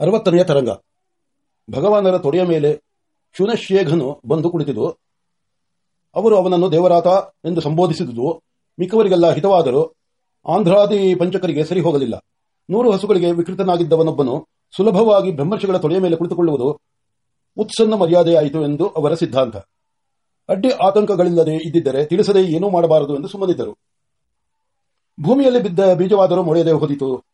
ಅರವತ್ತನೆಯ ತರಂಗ. ಭಗವಾನರ ತೊಡೆಯ ಮೇಲೆ ಶುನಶೇಘನು ಬಂದು ಕುಳಿತಿದ್ದು ಅವರು ಅವನನ್ನು ದೇವರಾತ ಎಂದು ಸಂಬೋಧಿಸಿದುದು. ಮಿಕ್ಕವರಿಗೆಲ್ಲ ಹಿತವಾದರೂ. ಆಂಧ್ರಾದಿ ಪಂಚಕರಿಗೆ ಸರಿ ಹೋಗಲಿಲ್ಲ. ನೂರು ಹಸುಗಳಿಗೆ ವಿಕೃತನಾಗಿದ್ದವನೊಬ್ಬನು ಸುಲಭವಾಗಿ ಬ್ರಹ್ಮರ್ಷಿಗಳ ತೊಡೆಯ ಮೇಲೆ ಕುಳಿತುಕೊಳ್ಳುವುದು ಉತ್ಸನ್ನ ಮರ್ಯಾದೆಯಾಯಿತು ಎಂದು ಅವರ ಸಿದ್ಧಾಂತ. ಅಡ್ಡಿ ಆತಂಕಗಳಿಲ್ಲದೆ ಇದ್ದಿದ್ದರೆ ತಿಳಿಸದೆ ಏನೂ ಮಾಡಬಾರದು ಎಂದು ಸುಮ್ಮನಿದ್ದರು. ಭೂಮಿಯಲ್ಲಿ ಬಿದ್ದ ಬೀಜವಾದರೂ ಮೊಳೆಯದೆ ಹೋದಿತು.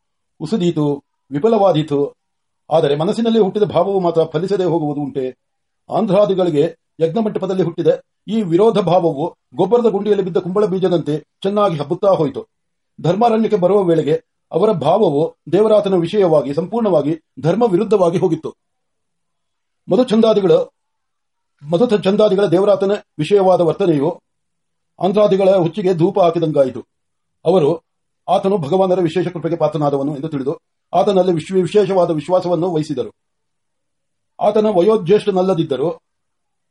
ಉಸುದೀತು, ವಿಫಲವಾದೀತು. ಆದರೆ ಮನಸ್ಸಿನಲ್ಲಿ ಹುಟ್ಟಿದ ಭಾವವು ಮಾತ್ರ ಫಲಿಸದೆ ಹೋಗುವುದು ಉಂಟೆ. ಆಂಧ್ರಾದಿಗಳಿಗೆ ಯಜ್ಞಮಂಟಪದಲ್ಲಿ ಹುಟ್ಟಿದ ಈ ವಿರೋಧ ಭಾವವು ಗೊಬ್ಬರದ ಗುಂಡಿಯಲ್ಲಿ ಬಿದ್ದ ಕುಂಬಳ ಬೀಜದಂತೆ ಚೆನ್ನಾಗಿ ಹಬ್ಬುತ್ತಾ ಹೋಯಿತು. ಧರ್ಮಾರಣ್ಯಕ್ಕೆ ಬರುವ ವೇಳೆಗೆ ಅವರ ಭಾವವು ದೇವರಾತನ ವಿಷಯವಾಗಿ ಸಂಪೂರ್ಣವಾಗಿ ಧರ್ಮ ವಿರುದ್ಧವಾಗಿ ಹೋಗಿತ್ತು. ಮಧುಚಂದಾದಿಗಳ ಮಧು ಚಂದಾದಿಗಳ ದೇವರಾತನ ವಿಷಯವಾದ ವರ್ತನೆಯು ಆಂಧ್ರಾದಿಗಳ ಹುಚ್ಚಿಗೆ ಧೂಪ ಹಾಕಿದಂಗಾಯಿತು. ಅವರು ಆತನು ಭಗವಾನರ ವಿಶೇಷ ಕೃಪೆಗೆ ಪಾತ್ರನಾದವನು ಎಂದು ತಿಳಿದು ಆತನಲ್ಲಿ ವಿಶ್ವ ವಿಶೇಷವಾದ ವಿಶ್ವಾಸವನ್ನು ವಹಿಸಿದರು. ಆತನ ವಯೋಜ್ಯೇಷ್ಠನಲ್ಲದಿದ್ದರೂ,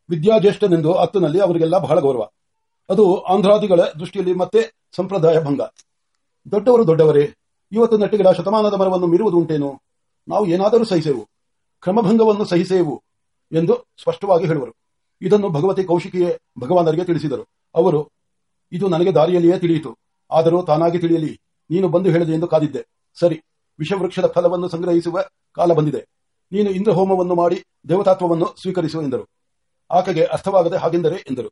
ವಿದ್ಯಾಜ್ಯೇಷ್ಠನೆಂದು ಅತ್ತನಲ್ಲಿ ಅವರಿಗೆಲ್ಲ ಬಹಳ ಗೌರವ. ಅದು ಆಂಧ್ರಾದಿಗಳ ದೃಷ್ಟಿಯಲ್ಲಿ ಮತ್ತೆ ಸಂಪ್ರದಾಯ ಭಂಗ. ದೊಡ್ಡವರು ದೊಡ್ಡವರೇ, ಇವತ್ತು ನೆಟ್ಟಿಗಿಡ ಶತಮಾನದ ಮರವನ್ನು ಮೀರುವುದು ಉಂಟೇನು? ನಾವು ಏನಾದರೂ ಸಹಿಸೆವು, ಕ್ರಮಭಂಗವನ್ನು ಸಹಿಸೇವು ಎಂದು ಸ್ಪಷ್ಟವಾಗಿ ಹೇಳುವರು. ಇದನ್ನು ಭಗವತಿ ಕೌಶಿಕಿಯೇ ಭಗವಾನರಿಗೆ ತಿಳಿಸಿದರು. ಅವರು, ಇದು ನನಗೆ ದಾರಿಯಲ್ಲಿಯೇ ತಿಳಿಯಿತು. ಆದರೂ ತಾನಾಗಿ ತಿಳಿಯಲಿ, ನೀನು ಬಂದು ಹೇಳಿದೆ ಎಂದು ಕಾದಿದ್ದೆ. ಸರಿ. ವಿಷವೃಕ್ಷದ ಫಲವನ್ನು ಸಂಗ್ರಹಿಸುವ ಕಾಲ ಬಂದಿದೆ. ನೀನು ಇಂದ್ರ ಹೋಮವನ್ನು ಮಾಡಿ ದೇವತಾತ್ವವನ್ನು ಸ್ವೀಕರಿಸು ಎಂದರು. ಆಕೆಗೆ ಅರ್ಥವಾಗದೆ ಹಾಗೆಂದರೆ ಎಂದರು.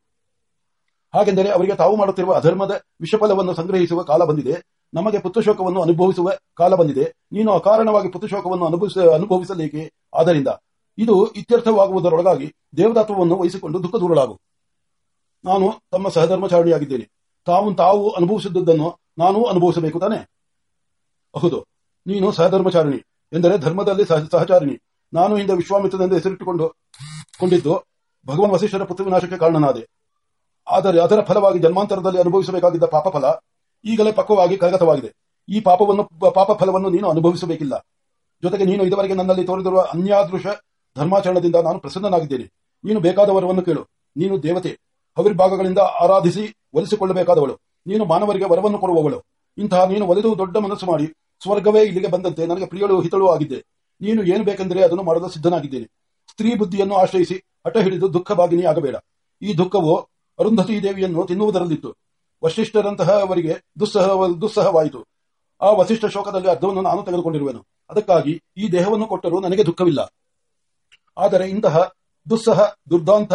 ಹಾಗೆಂದರೆ ಅವರಿಗೆ ತಾವು ಮಾಡುತ್ತಿರುವ ಅಧರ್ಮದ ವಿಷಫಲವನ್ನು ಸಂಗ್ರಹಿಸುವ ಕಾಲ ಬಂದಿದೆ. ನಮಗೆ ಪುತ್ರಶೋಕವನ್ನು ಅನುಭವಿಸುವ ಕಾಲ ಬಂದಿದೆ. ನೀನು ಅಕಾರಣವಾಗಿ ಪುತ್ರಶೋಕವನ್ನು ಅನುಭವಿಸ, ಅನುಭವಿಸಲೇಕೆ? ಆದ್ದರಿಂದ ಇದು ಇತ್ಯರ್ಥವಾಗುವುದರೊಳಗಾಗಿ ದೇವತಾತ್ವವನ್ನು ವಹಿಸಿಕೊಂಡು ದುಃಖ ದೂರಲಾಗು ನಾನು ತಮ್ಮ ಸಹಧರ್ಮಚಾರಣಿಯಾಗಿದ್ದೇನೆ ತಾವು ತಾವು ಅನುಭವಿಸಿದ್ದನ್ನು ನಾನು ಅನುಭವಿಸಬೇಕು ತಾನೆ? ಹೌದು. ನೀನು ಸಹಧರ್ಮಚಾರಿಣಿ ಎಂದರೆ ಧರ್ಮದಲ್ಲಿ ಸಹ, ಸಹಚಾರಿಣಿ. ನಾನು ಹಿಂದೆ ವಿಶ್ವಾಮಿತ್ರದಿಂದ ಹೆಸರಿಟ್ಟುಕೊಂಡು, ಕೊಂಡಿದ್ದು, ಭಗವಾನ್ ವಸಿಷ್ಠರ ಪುತ್ರ ವಿನಾಶಕ್ಕೆ ಕಾರಣನಾದೆ. ಆದರೆ ಅದರ ಫಲವಾಗಿ ಜನ್ಮಾಂತರದಲ್ಲಿ ಅನುಭವಿಸಬೇಕಾಗಿದ್ದ ಪಾಪ ಫಲ ಈಗಲೇ ಪಕ್ವವಾಗಿ ಕರಗತವಾಗಿದೆ. ಈ ಪಾಪವನ್ನು, ಪಾಪ ಫಲವನ್ನು ನೀನು ಅನುಭವಿಸಬೇಕಿಲ್ಲ. ಜೊತೆಗೆ ನೀನು ಇದುವರೆಗೆ ನನ್ನಲ್ಲಿ ತೋರಿದಿರುವ ಅನ್ಯಾದೃಶ ಧರ್ಮಾಚರಣದಿಂದ ನಾನು ಪ್ರಸನ್ನನಾಗಿದ್ದೇನೆ. ನೀನು ಬೇಕಾದ ವರವನ್ನು ಕೇಳು. ನೀನು ದೇವತೆ, ಹವಿರ್ಭಾಗಗಳಿಂದ ಆರಾಧಿಸಿ ಒಲಿಸಿಕೊಳ್ಳಬೇಕಾದವಳು. ನೀನು ಮಾನವರಿಗೆ ವರವನ್ನು ಕೊಡುವವಳು. ಇಂತಹ ನೀನು ಒಲಿದು ದೊಡ್ಡ ಮನಸ್ಸು ಮಾಡಿ ಸ್ವರ್ಗವೇ ಇಲ್ಲಿಗೆ ಬಂದಂತೆ ನನಗೆ ಪ್ರಿಯಳು ಹಿತಳು ಆಗಿದ್ದೆ. ನೀನು ಏನು ಬೇಕೆಂದರೆ ಅದನ್ನು ಮಾಡಲು ಸಿದ್ಧನಾಗಿದ್ದೇನೆ. ಸ್ತ್ರೀ ಬುದ್ಧಿಯನ್ನು ಆಶ್ರಯಿಸಿ ಹಠ ಹಿಡಿದು ದುಃಖ ಭಾಗಿನಿ ಆಗಬೇಡ. ಈ ದುಃಖವು ಅರುಂಧತಿ ದೇವಿಯನ್ನು ತಿನ್ನುವುದರಲ್ಲಿತ್ತು. ವಶಿಷ್ಠರಂತಹ ಅವರಿಗೆ ದುಸ್ಸಹ, ದುಸ್ಸಹವಾಯಿತು. ಆ ವಸಿಷ್ಠ ಶೋಕದಲ್ಲಿ ಅರ್ಧವನ್ನು ನಾನು ತೆಗೆದುಕೊಂಡಿರುವೆನು. ಅದಕ್ಕಾಗಿ ಈ ದೇಹವನ್ನು ಕೊಟ್ಟರೂ ನನಗೆ ದುಃಖವಿಲ್ಲ. ಆದರೆ ಇಂತಹ ದುಸ್ಸಹ, ದುರ್ದಾಂತ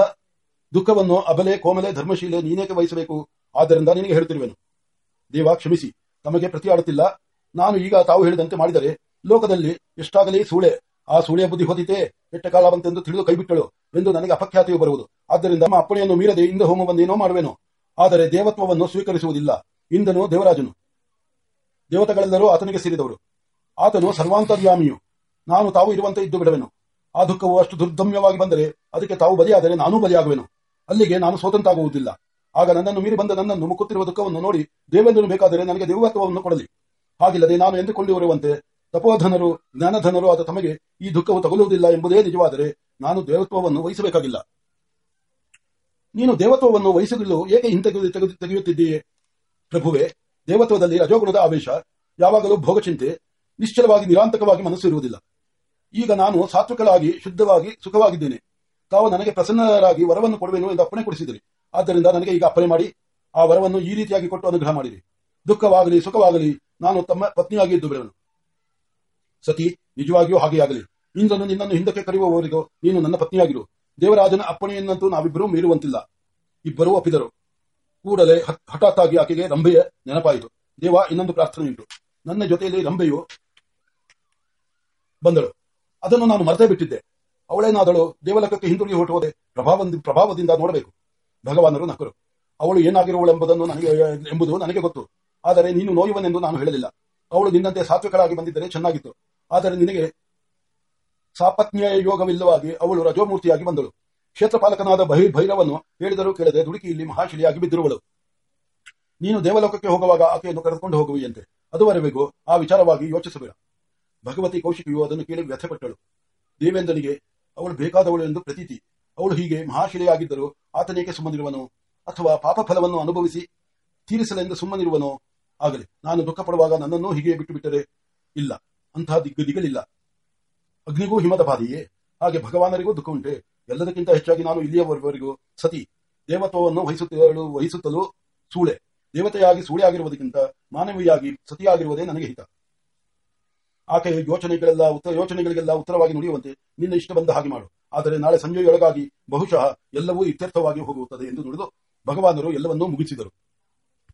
ದುಃಖವನ್ನು ಅಬಲೆ, ಕೋಮಲೆ, ಧರ್ಮಶೀಲೆ ನೀನೇಕೆ ವಹಿಸಬೇಕು? ಆದ್ದರಿಂದ ನಿನಗೆ ಹೇಳುತ್ತಿರುವೆನು. ದೇವ, ಕ್ಷಮಿಸಿ. ತಮಗೆ ಪ್ರತಿಯಾಡುತ್ತಿಲ್ಲ. ನಾನು ಈಗ ತಾವು ಹೇಳಿದಂತೆ ಮಾಡಿದರೆ ಲೋಕದಲ್ಲಿ ಎಷ್ಟಾಗಲಿ ಸೂಳೆ. ಆ ಸೂಳೆ ಬುದ್ಧಿ ಹೊದಿತೆ ಕೆಟ್ಟ ಕಾಲ ಬಂತೆಂದು ತಿಳಿದು ಕೈಬಿಟ್ಟಳು ಎಂದು ನನಗೆ ಅಪಖ್ಯಾತಿಯು ಬರುವುದು. ಆದ್ದರಿಂದ ನಮ್ಮ ಅಪ್ಪಣೆಯನ್ನು ಮೀರದೆ ಇಂದ ಹೋಮವನ್ನೇನೋ ಮಾಡುವೆನು. ಆದರೆ ದೇವತ್ವವನ್ನು ಸ್ವೀಕರಿಸುವುದಿಲ್ಲ. ಇಂದನು ದೇವರಾಜನು. ದೇವತೆಗಳೆಲ್ಲರೂ ಆತನಿಗೆ ಸೇರಿದವರು. ಆತನು ಸರ್ವಾಂತರ್ಯಾಮಿಯು. ನಾನು ತಾವು ಇರುವಂತೆ ಇದ್ದು ಬಿಡುವೆನು. ಆ ದುಃಖವು ಅಷ್ಟು ದುರ್ದಮ್ಯವಾಗಿ ಬಂದರೆ ಅದಕ್ಕೆ ತಾವು ಬಲಿಯಾದರೆ ನಾನೂ ಬಲಿಯಾಗುವೆನು. ಅಲ್ಲಿಗೆ ನಾನು ಸ್ವತಂತ್ರಾಗುವುದಿಲ್ಲ ಆಗ ನನ್ನನ್ನು ಮೀರಿ ಬಂದ ನನ್ನನ್ನು ಮುಕ್ಕುತ್ತಿರುವ ದುಃಖವನ್ನು ನೋಡಿ ದೇವೇಂದ್ರನು ಬೇಕಾದರೆ ನನಗೆ ದೇವತ್ವವನ್ನು ಕೊಡಲಿ. ಹಾಗಿಲ್ಲದೆ ನಾನು ಎಂದುಕೊಂಡಿರುವಂತೆ ತಪೋಧನರು, ಜ್ಞಾನಧನರು ಆದ ತಮಗೆ ಈ ದುಃಖವು ತಗುಲುವುದಿಲ್ಲ ಎಂಬುದೇ ನಿಜವಾದರೆ ನಾನು ದೇವತ್ವವನ್ನು ವಹಿಸಬೇಕಾಗಿಲ್ಲ. ನೀನು ದೇವತ್ವವನ್ನು ವಹಿಸಲು ಏಕೆ ಹಿಂತೆಗೆದು ತೆಗೆದು ತೆಗೆಯುತ್ತಿದ್ದೀಯೇ? ಪ್ರಭುವೆ, ದೇವತ್ವದಲ್ಲಿ ರಜೋಗುಣದ ಆವೇಶ, ಯಾವಾಗಲೂ ಭೋಗಚಿಂತೆ, ನಿಶ್ಚಲವಾಗಿ ನಿರಾಂತಕವಾಗಿ ಮನಸ್ಸಿರುವುದಿಲ್ಲ. ಈಗ ನಾನು ಸಾತ್ವಿಕಳಾಗಿ, ಶುದ್ಧವಾಗಿ, ಸುಖವಾಗಿದ್ದೇನೆ. ತಾವು ನನಗೆ ಪ್ರಸನ್ನರಾಗಿ ವರವನ್ನು ಕೊಡುವೆನು ಎಂದು ಅಪ್ಪಣೆ ಕೊಡಿಸಿದಿರಿ. ಆದ್ದರಿಂದ ನನಗೆ ಈಗ ಅಪ್ಪಣೆ ಮಾಡಿ, ಆ ವರವನ್ನು ಈ ರೀತಿಯಾಗಿ ಕೊಟ್ಟು ಅನುಗ್ರಹ ಮಾಡಿರಿ. ದುಃಖವಾಗಲಿ, ಸುಖವಾಗಲಿ ನಾನು ತಮ್ಮ ಪತ್ನಿಯಾಗಿ ಇದ್ದು ಬಿಡುವೆನು ಸತಿ, ನಿಜವಾಗಿಯೂ ಹಾಗೆ ಆಗಲಿ. ಇಂದನು ನಿನ್ನನ್ನು ಹಿಂದಕ್ಕೆ ಕರೆಯುವವರಿಗೂ, ನೀನು ನನ್ನ ಪತ್ನಿಯಾಗಿರು. ದೇವರಾಜನ ಅಪ್ಪಣೆಯನ್ನಂತೂ ನಾವಿಬ್ಬರೂ ಮೀರುವಂತಿಲ್ಲ. ಇಬ್ಬರೂ ಒಪ್ಪಿದರು. ಕೂಡಲೇ ಹಠಾತ್ತಾಗಿ ಆಕೆಗೆ ರಂಭೆಯ ನೆನಪಾಯಿತು. ದೇವ, ಇನ್ನೊಂದು ಪ್ರಾರ್ಥನೆ ಉಂಟು. ನನ್ನ ಜೊತೆಯಲ್ಲಿ ರಂಭೆಯು ಬಂದಳು. ಅದನ್ನು ನಾನು ಮರೆತೇ ಬಿಟ್ಟಿದ್ದೆ. ಅವಳೇನಾದಳು? ದೇವಲಕಕ್ಕೆ ಹಿಂದಿರುಗಿ ಹೊರಟುವುದೇ ಪ್ರಭಾವ ಪ್ರಭಾವದಿಂದ ನೋಡಬೇಕು. ಭಗವಾನರು ನಕರು. ಅವಳು ಏನಾಗಿರುವಳೆಂಬುದನ್ನು ನನಗೆ, ಎಂಬುದು ನನಗೆ ಗೊತ್ತು. ಆದರೆ ನೀನು ನೋಯುವನೆಂದು ನಾನು ಹೇಳಲಿಲ್ಲ. ಅವಳು ನಿನ್ನಂತೆ ಸಾತ್ವಿಕಳಾಗಿ ಬಂದಿದ್ದರೆ ಚೆನ್ನಾಗಿತ್ತು. ಆದರೆ ನಿನಗೆ ಸಾಪತ್ನಿಯ ಯೋಗವಿಲ್ಲವಾಗಿ ಅವಳು ರಜೋಮೂರ್ತಿಯಾಗಿ ಬಂದಳು. ಕ್ಷೇತ್ರಪಾಲಕನಾದ ಬಹಿ ಭೈರವನ್ನು ಹೇಳಿದರೂ ಕೇಳದೆ ದುಡುಕಿಯಲ್ಲಿ ಮಹಾಶಿಲಿಯಾಗಿ ಬಿದ್ದಿರುವಳು. ನೀನು ದೇವಲೋಕಕ್ಕೆ ಹೋಗುವಾಗ ಆಕೆಯನ್ನು ಕರೆದುಕೊಂಡು ಹೋಗುವಿಯಂತೆ. ಅದುವರೆಗೂ ಆ ವಿಚಾರವಾಗಿ ಯೋಚಿಸಬೇಡ. ಭಗವತಿ ಕೌಶಿಕಿಯು ಅದನ್ನು ಕೇಳಿ ವ್ಯಥೆಪಟ್ಟಳು. ದೇವೇಂದ್ರನಿಗೆ, ಅವಳು ಬೇಕಾದವಳು ಎಂದು ಪ್ರತೀತಿ. ಅವಳು ಹೀಗೆ ಮಹಾಶಿಲೆಯಾಗಿದ್ದರೂ ಆತನೇಕೆ ಸುಮ್ಮನಿರುವನು? ಅಥವಾ ಪಾಪಫಲವನ್ನು ಅನುಭವಿಸಿ ತೀರಿಸಲೆಂದು ಸುಮ್ಮನಿರುವನೋ? ಆಗಲಿ. ನಾನು ದುಃಖ ಪಡುವಾಗ ನನ್ನನ್ನು ಹೀಗೆ ಬಿಟ್ಟು ಬಿಟ್ಟರೆ ಇಲ್ಲ ಅಂತಹ ದಿಗ್ಗದಿಗಳಿಲ್ಲ ಅಗ್ನಿಗೂ ಹಿಮದ ಬಾಧೆಯೇ? ಹಾಗೆ ಭಗವಾನರಿಗೂ ದುಃಖ ಉಂಟೆ. ಎಲ್ಲದಕ್ಕಿಂತ ಹೆಚ್ಚಾಗಿ ನಾನು ಇಲ್ಲಿಯವರೆಗೂ ಸತಿ. ದೇವತ್ವವನ್ನು ವಹಿಸುತ್ತಲೂ ವಹಿಸುತ್ತಲೂ ಸೂಳೆ. ದೇವತೆಯಾಗಿ ಸೂಳೆ ಆಗಿರುವುದಕ್ಕಿಂತ ಮಾನವಿಯಾಗಿ ಸತಿಯಾಗಿರುವುದೇ ನನಗೆ ಹಿತ. ಆಕೆಯ ಯೋಚನೆಗಳೆಲ್ಲ ಉತ್ತರ ಯೋಚನೆಗಳಿಗೆಲ್ಲ ಉತ್ತರವಾಗಿ ನುಡಿಯುವಂತೆ ನಿನ್ನ ಇಷ್ಟ ಬಂದ ಹಾಗೆ ಮಾಡು. ಆದರೆ ನಾಳೆ ಸಂಜೆಯೊಳಗಾಗಿ ಬಹುಶಃ ಎಲ್ಲವೂ ಇತ್ಯರ್ಥವಾಗಿ ಹೋಗುತ್ತದೆ ಎಂದು ನುಡಿದು ಭಗವಾನರು ಎಲ್ಲವನ್ನೂ ಮುಗಿಸಿದರು.